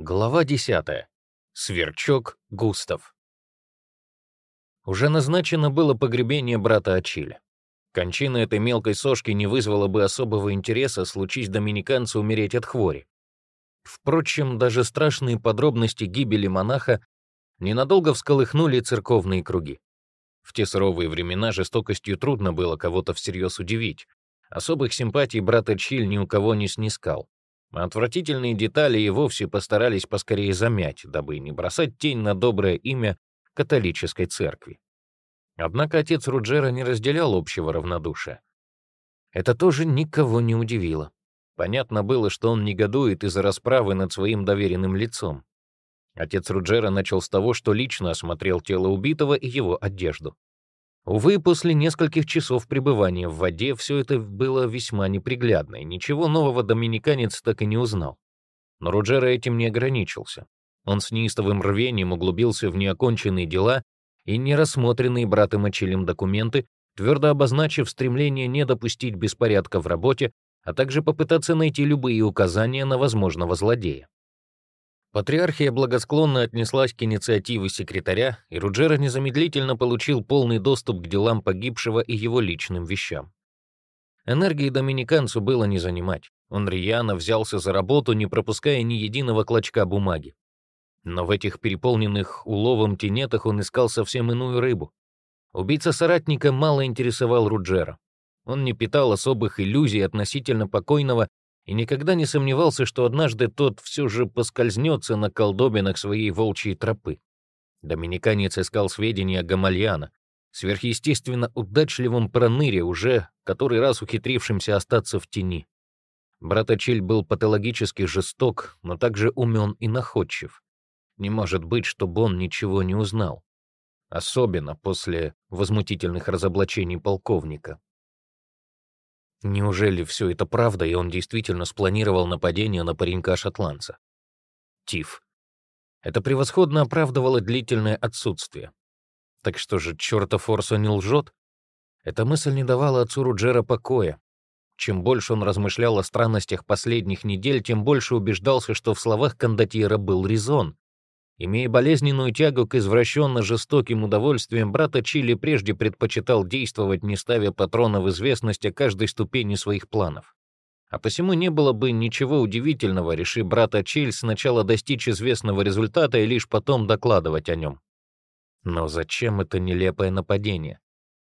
Глава 10. Сверчок Густав. Уже назначено было погребение брата Ачиля. Кончина этой мелкой сошки не вызвала бы особого интереса, случись доминиканцу умереть от хвори. Впрочем, даже страшные подробности гибели монаха ненадолго всколыхнули церковные круги. В те суровые времена жестокостью трудно было кого-то всерьез удивить. Особых симпатий брат Ачиль ни у кого не снискал. Отвратительные детали и вовсе постарались поскорее замять, дабы не бросать тень на доброе имя католической церкви. Однако отец Руджера не разделял общего равнодушия. Это тоже никого не удивило. Понятно было, что он негодует из-за расправы над своим доверенным лицом. Отец Руджера начал с того, что лично осмотрел тело убитого и его одежду. Увы, после нескольких часов пребывания в воде все это было весьма неприглядно, и ничего нового доминиканец так и не узнал. Но Руджера этим не ограничился. Он с неистовым рвением углубился в неоконченные дела и нерассмотренные братом Ачилем документы, твердо обозначив стремление не допустить беспорядка в работе, а также попытаться найти любые указания на возможного злодея. Патриархия благосклонно отнеслась к инициативе секретаря, и Руджера незамедлительно получил полный доступ к делам погибшего и его личным вещам. Энергии доминиканцу было не занимать. Он рьяно взялся за работу, не пропуская ни единого клочка бумаги. Но в этих переполненных уловом тенетах он искал совсем иную рыбу. Убийца соратника мало интересовал Руджера. Он не питал особых иллюзий относительно покойного и никогда не сомневался, что однажды тот все же поскользнется на колдобинах своей волчьей тропы. Доминиканец искал сведения о Гамальяна, сверхъестественно удачливом проныре, уже который раз ухитрившимся остаться в тени. Брат Ачиль был патологически жесток, но также умен и находчив. Не может быть, чтобы он ничего не узнал. Особенно после возмутительных разоблачений полковника. Неужели все это правда, и он действительно спланировал нападение на паренька-шотландца? Тиф. Это превосходно оправдывало длительное отсутствие. Так что же, чертов Форса не лжет? Эта мысль не давала отцу Руджера покоя. Чем больше он размышлял о странностях последних недель, тем больше убеждался, что в словах кондотьера был резон. Имея болезненную тягу к извращенно жестоким удовольствиям, брата Чили прежде предпочитал действовать, не ставя патрона в известность о каждой ступени своих планов. А посему не было бы ничего удивительного, решив брата Чиль сначала достичь известного результата и лишь потом докладывать о нем. Но зачем это нелепое нападение?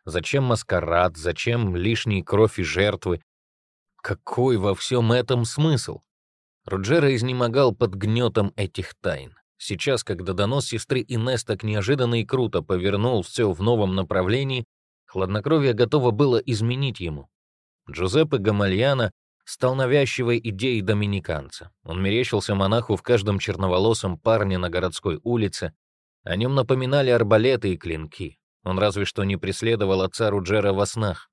Зачем маскарад? Зачем лишние кровь и жертвы? Какой во всем этом смысл? Руджера изнемогал под гнетом этих тайн. Сейчас, когда донос сестры Инесс так неожиданно и круто повернул все в новом направлении, хладнокровие готово было изменить ему. Джузеппе Гамальяна стал навязчивой идеей доминиканца. Он мерещился монаху в каждом черноволосом парне на городской улице. О нем напоминали арбалеты и клинки. Он разве что не преследовал отца Руджера во снах.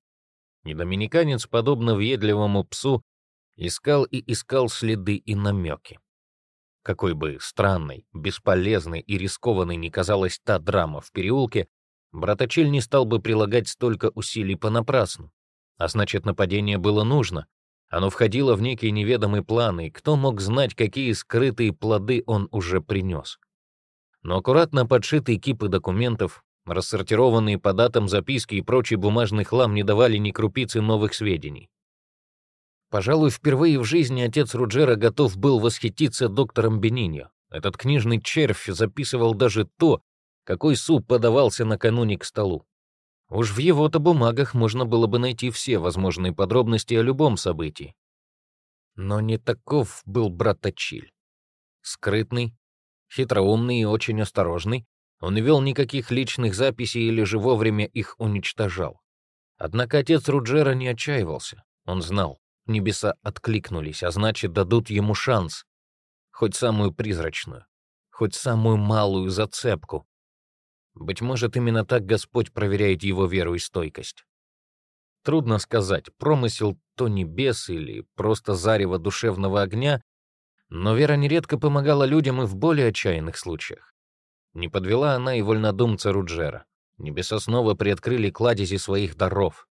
И доминиканец, подобно въедливому псу, искал и искал следы и намеки. Какой бы странной, бесполезной и рискованной ни казалась та драма в переулке, браточель не стал бы прилагать столько усилий понапрасну. А значит, нападение было нужно. Оно входило в некие неведомые планы, и кто мог знать, какие скрытые плоды он уже принес. Но аккуратно подшитые кипы документов, рассортированные по датам записки и прочий бумажный хлам не давали ни крупицы новых сведений. Пожалуй, впервые в жизни отец Руджера готов был восхититься доктором Бениньо. Этот книжный червь записывал даже то, какой суп подавался накануне к столу. Уж в его-то бумагах можно было бы найти все возможные подробности о любом событии. Но не таков был брат Ачиль. Скрытный, хитроумный и очень осторожный, он не вел никаких личных записей или же вовремя их уничтожал. Однако отец Руджера не отчаивался. Он знал, Небеса откликнулись, а значит, дадут ему шанс. Хоть самую призрачную, хоть самую малую зацепку. Быть может, именно так Господь проверяет его веру и стойкость. Трудно сказать, промысел то небес или просто зарево душевного огня, но вера нередко помогала людям и в более отчаянных случаях. Не подвела она и вольнодумца Руджера. Небеса снова приоткрыли кладези своих даров.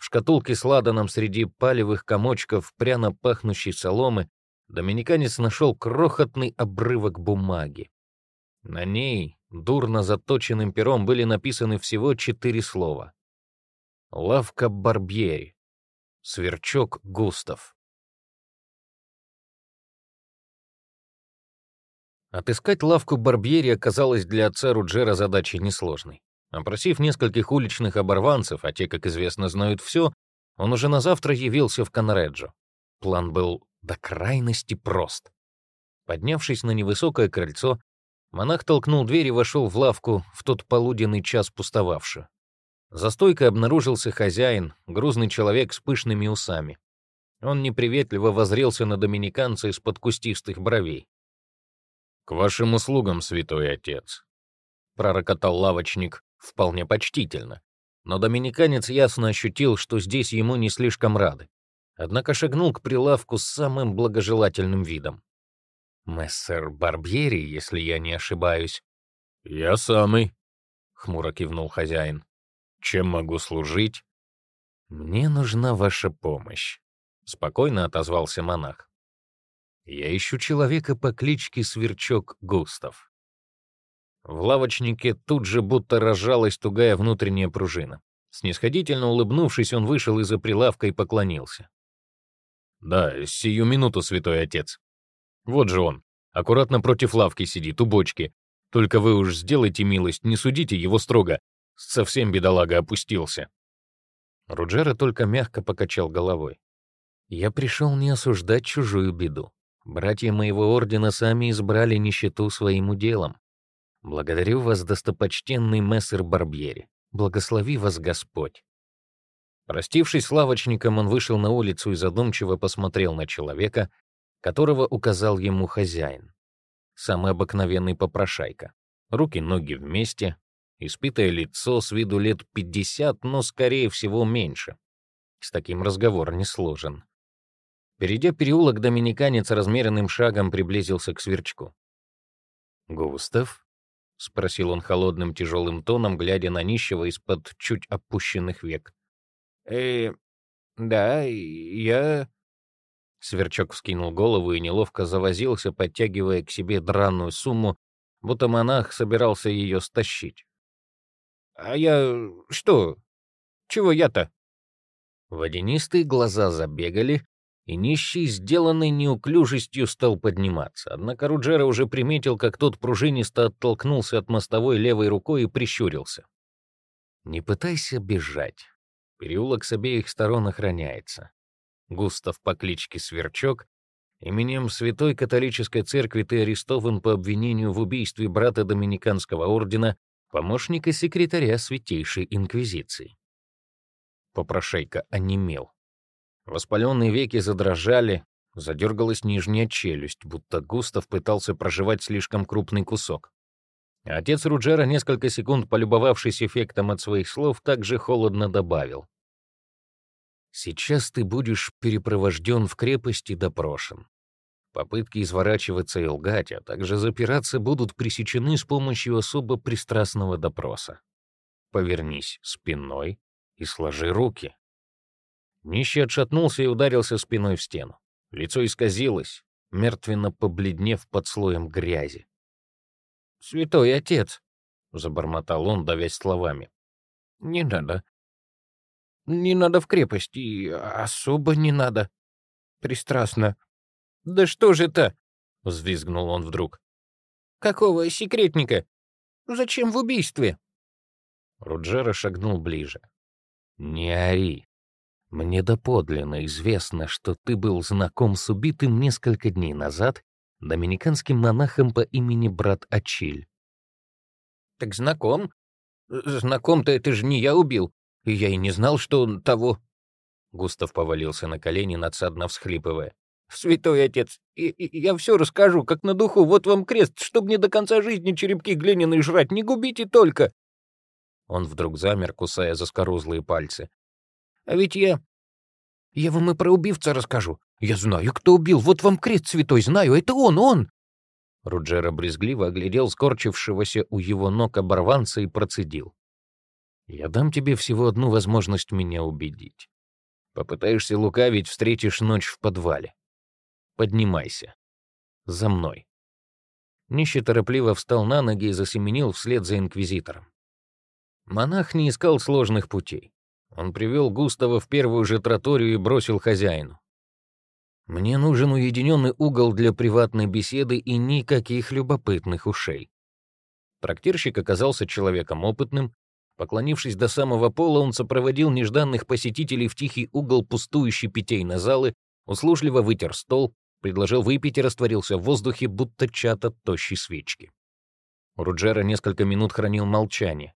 В шкатулке с ладаном среди палевых комочков пряно пахнущей соломы доминиканец нашел крохотный обрывок бумаги. На ней дурно заточенным пером были написаны всего четыре слова. «Лавка Барбьери», «Сверчок Густав». Отыскать лавку Барбьери оказалось для отца Руджера задачей несложной. Опросив нескольких уличных оборванцев, а те, как известно, знают все, он уже на завтра явился в Конреджо. План был до крайности прост. Поднявшись на невысокое крыльцо, монах толкнул дверь и вошел в лавку в тот полуденный час пустовавшую. За стойкой обнаружился хозяин, грузный человек с пышными усами. Он неприветливо возрелся на доминиканца из-под кустистых бровей. «К вашим услугам, святой отец», — пророкотал лавочник, вполне почтительно. Но доминиканец ясно ощутил, что здесь ему не слишком рады. Однако шагнул к прилавку с самым благожелательным видом. «Мессер Барбьери, если я не ошибаюсь». «Я самый», — хмуро кивнул хозяин. «Чем могу служить?» «Мне нужна ваша помощь», — спокойно отозвался монах. «Я ищу человека по кличке Сверчок Густав. В лавочнике тут же будто разжалась тугая внутренняя пружина. Снисходительно улыбнувшись, он вышел из-за прилавка и поклонился. «Да, сию минуту, святой отец. Вот же он, аккуратно против лавки сидит, у бочки. Только вы уж сделайте милость, не судите его строго. Совсем бедолага опустился». Руджера только мягко покачал головой. «Я пришел не осуждать чужую беду. Братья моего ордена сами избрали нищету своим уделом. Благодарю вас, достопочтенный мессер Барбьери. Благослови вас Господь. Простившись с лавочником, он вышел на улицу и задумчиво посмотрел на человека, которого указал ему хозяин. Самый обыкновенный попрошайка. Руки-ноги вместе, испитое лицо с виду лет пятьдесят, но, скорее всего, меньше. С таким разговор не сложен. Перейдя переулок, доминиканец размеренным шагом приблизился к сверчку. «Густав?» — спросил он холодным тяжелым тоном, глядя на нищего из-под чуть опущенных век. «Э, да, я...» Сверчок вскинул голову и неловко завозился, подтягивая к себе драную сумму, будто монах собирался ее стащить. «А я... что? Чего я-то?» Водянистые глаза забегали, и нищий, сделанный неуклюжестью, стал подниматься. Однако Руджера уже приметил, как тот пружинисто оттолкнулся от мостовой левой рукой и прищурился. «Не пытайся бежать. Переулок с обеих сторон охраняется. Густав по кличке Сверчок, именем Святой Католической Церкви ты арестован по обвинению в убийстве брата Доминиканского ордена, помощника секретаря Святейшей Инквизиции». Попрошайка онемел. Воспаленные веки задрожали, задергалась нижняя челюсть, будто Густав пытался проживать слишком крупный кусок. Отец Руджера, несколько секунд полюбовавшись эффектом от своих слов, также холодно добавил. «Сейчас ты будешь перепровожден в крепость и допрошен. Попытки изворачиваться и лгать, а также запираться будут пресечены с помощью особо пристрастного допроса. Повернись спиной и сложи руки. Нищий отшатнулся и ударился спиной в стену. Лицо исказилось, мертвенно побледнев под слоем грязи. «Святой отец!» — забормотал он, давясь словами. «Не надо. Не надо в крепость, и особо не надо. Пристрастно. Да что же это?» — взвизгнул он вдруг. «Какого секретника? Зачем в убийстве?» Руджера шагнул ближе. «Не ори», мне доподлинно известно, что ты был знаком с убитым несколько дней назад доминиканским монахом по имени брат Ачиль. Так знаком? Знаком-то это же не я убил, я и не знал, что он того. Густав повалился на колени, надсадно всхлипывая. «Святой отец, и, и, я все расскажу, как на духу. Вот вам крест, чтоб мне до конца жизни черепки глиняные жрать. Не губите только!» Он вдруг замер, кусая заскорузлые пальцы. А ведь я... Я вам и про убивца расскажу. Я знаю, кто убил. Вот вам крест святой, знаю. Это он, он!» Руджера брезгливо оглядел скорчившегося у его ног оборванца и процедил. «Я дам тебе всего одну возможность меня убедить. Попытаешься лукавить, встретишь ночь в подвале. поднимайся. За мной». Нищий торопливо встал на ноги и засеменил вслед за инквизитором. Монах не искал сложных путей. Он привел Густава в первую же троторию и бросил хозяину. «Мне нужен уединенный угол для приватной беседы и никаких любопытных ушей». Трактирщик оказался человеком опытным. Поклонившись до самого пола, он сопроводил нежданных посетителей в тихий угол пустующей питейной залы, услужливо вытер стол, предложил выпить и растворился в воздухе, будто чат от тощей свечки. Руджера несколько минут хранил молчание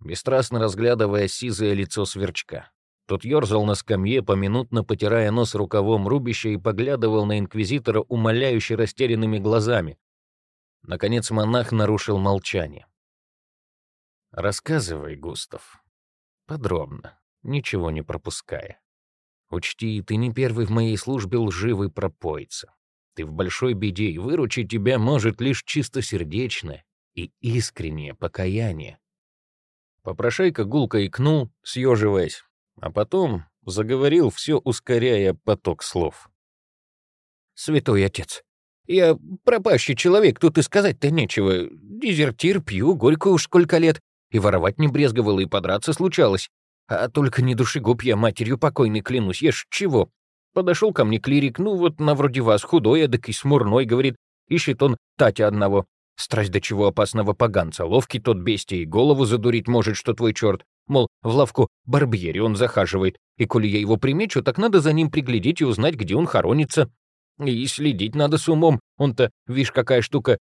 бесстрастно разглядывая сизое лицо сверчка. Тот ерзал на скамье, поминутно потирая нос рукавом рубища и поглядывал на инквизитора умоляюще растерянными глазами. Наконец монах нарушил молчание. «Рассказывай, Густав. Подробно, ничего не пропуская. Учти, ты не первый в моей службе лживый пропойца. Ты в большой беде, и выручить тебя может лишь чистосердечное и искреннее покаяние. Попрошайка гулко икнул, съеживаясь, а потом заговорил, все ускоряя поток слов. «Святой отец, я пропащий человек, тут и сказать-то нечего. Дезертир, пью, горько уж сколько лет, и воровать не брезговал, и подраться случалось. А только не душегуб я матерью покойной клянусь, ешь чего. Подошел ко мне клирик, ну вот на вроде вас, худой, эдак и смурной, говорит, ищет он Татя одного. Страсть до чего опасного поганца, ловкий тот бестия и голову задурить может, что твой черт. Мол, в лавку Барбьери он захаживает, и коли я его примечу, так надо за ним приглядеть и узнать, где он хоронится. И следить надо с умом, он-то, видишь, какая штука,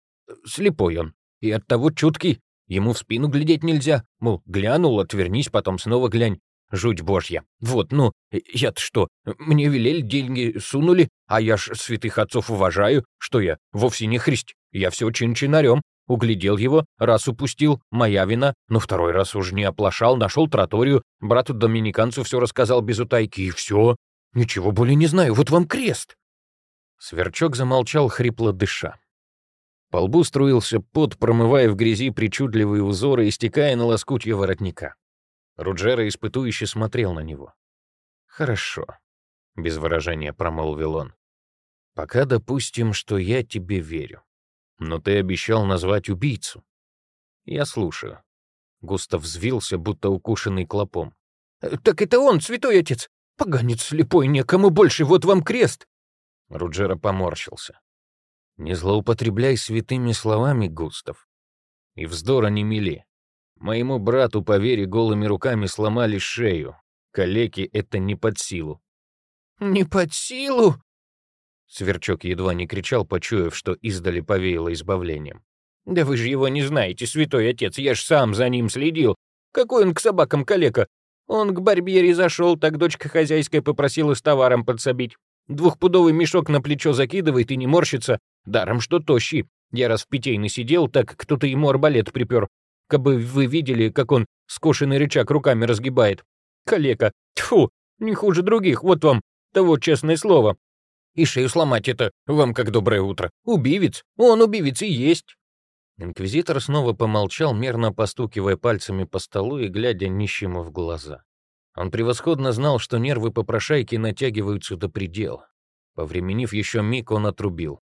слепой он, и оттого чуткий. Ему в спину глядеть нельзя, мол, глянул, отвернись, потом снова глянь. Жуть божья. Вот, ну, я-то что, мне велели, деньги сунули, а я ж святых отцов уважаю, что я вовсе не христ, я все чин-чинарем. Углядел его, раз упустил, моя вина, но второй раз уже не оплошал, нашел троторию, брату-доминиканцу все рассказал без утайки, и все. Ничего более не знаю, вот вам крест. Сверчок замолчал, хрипло дыша. По лбу струился пот, промывая в грязи причудливые узоры, истекая на лоскутье воротника. Руджера испытующе смотрел на него. «Хорошо», — без выражения промолвил он. «Пока допустим, что я тебе верю. Но ты обещал назвать убийцу». «Я слушаю». Густав взвился, будто укушенный клопом. «Э, «Так это он, святой отец! Поганец слепой, некому больше, вот вам крест!» Руджера поморщился. «Не злоупотребляй святыми словами, Густав. И вздора не мели. Моему брату, по вере, голыми руками сломали шею. Калеки это не под силу. «Не под силу?» Сверчок едва не кричал, почуяв, что издали повеяло избавлением. «Да вы же его не знаете, святой отец, я ж сам за ним следил. Какой он к собакам калека? Он к барбьере зашел, так дочка хозяйская попросила с товаром подсобить. Двухпудовый мешок на плечо закидывает и не морщится, даром что тощий. Я раз в питейный сидел, так кто-то ему арбалет припер. Кабы вы видели, как он скошенный рычаг руками разгибает. Калека. Тьфу, не хуже других, вот вам того честное слово. И шею сломать это вам как доброе утро. Убивец, он убивец и есть. Инквизитор снова помолчал, мерно постукивая пальцами по столу и глядя нищему в глаза. Он превосходно знал, что нервы попрошайки натягиваются до предела. Повременив еще миг, он отрубил.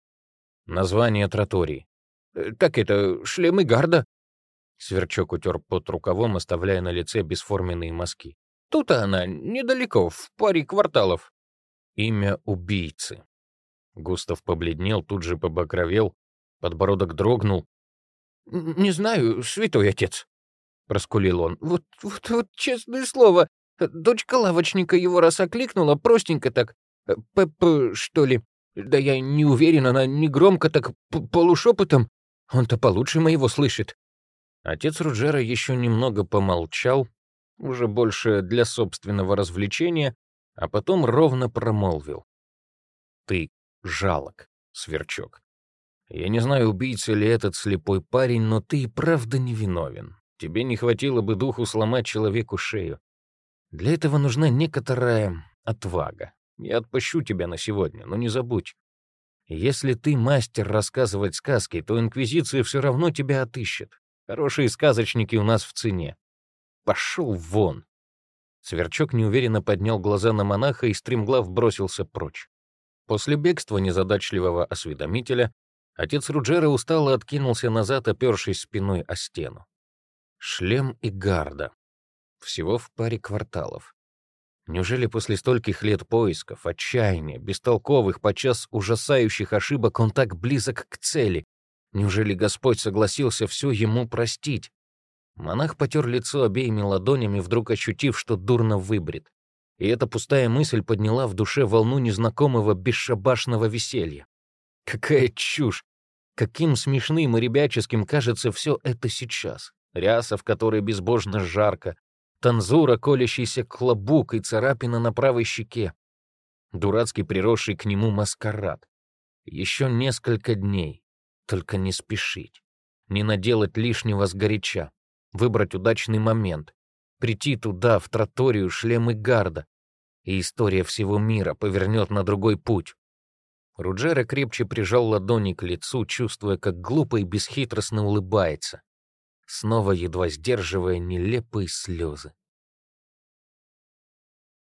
Название тротории. «Э, «Так это шлемы гарда», Сверчок утер под рукавом, оставляя на лице бесформенные мазки. «Тут она, недалеко, в паре кварталов». Имя убийцы. Густав побледнел, тут же побагровел, подбородок дрогнул. «Не знаю, святой отец», — проскулил он. «Вот, вот, вот, честное слово, дочка лавочника его раз окликнула, простенько так. Пепп, что ли? Да я не уверен, она не громко так, полушепотом. Он-то получше моего слышит. Отец Руджера еще немного помолчал, уже больше для собственного развлечения, а потом ровно промолвил. «Ты жалок, сверчок. Я не знаю, убийца ли этот слепой парень, но ты и правда невиновен. Тебе не хватило бы духу сломать человеку шею. Для этого нужна некоторая отвага. Я отпущу тебя на сегодня, но не забудь. Если ты мастер рассказывать сказки, то Инквизиция все равно тебя отыщет. Хорошие сказочники у нас в цене. Пошел вон!» Сверчок неуверенно поднял глаза на монаха и стремглав бросился прочь. После бегства незадачливого осведомителя отец Руджера устало откинулся назад, опершись спиной о стену. Шлем и гарда. Всего в паре кварталов. Неужели после стольких лет поисков, отчаяния, бестолковых, подчас ужасающих ошибок он так близок к цели? Неужели Господь согласился все ему простить? Монах потер лицо обеими ладонями, вдруг ощутив, что дурно выбрит. И эта пустая мысль подняла в душе волну незнакомого бесшабашного веселья. Какая чушь! Каким смешным и ребяческим кажется все это сейчас. Ряса, в которой безбожно жарко, танзура, колящийся клобук и царапина на правой щеке. Дурацкий приросший к нему маскарад. Еще несколько дней. Только не спешить. Не наделать лишнего сгоряча выбрать удачный момент, прийти туда, в троторию шлемы гарда, и история всего мира повернет на другой путь. Руджера крепче прижал ладони к лицу, чувствуя, как глупо и бесхитростно улыбается, снова едва сдерживая нелепые слезы.